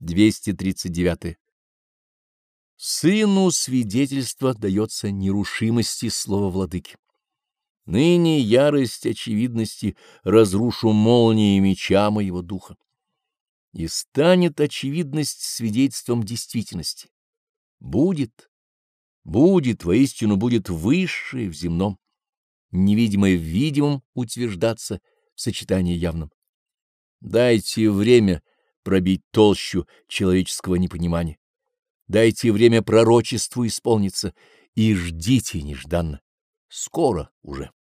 239. Сыну свидетельство дается нерушимости слова владыки. Ныне ярость очевидности разрушу молнии меча моего духа. И станет очевидность свидетельством действительности. Будет, будет, воистину будет высшее в земном, невидимое в видимом утверждаться в сочетании явном. Дайте время пробить толщу человеческого непонимания. Дайте время пророчеству исполниться и ждите нежданно. Скоро уже.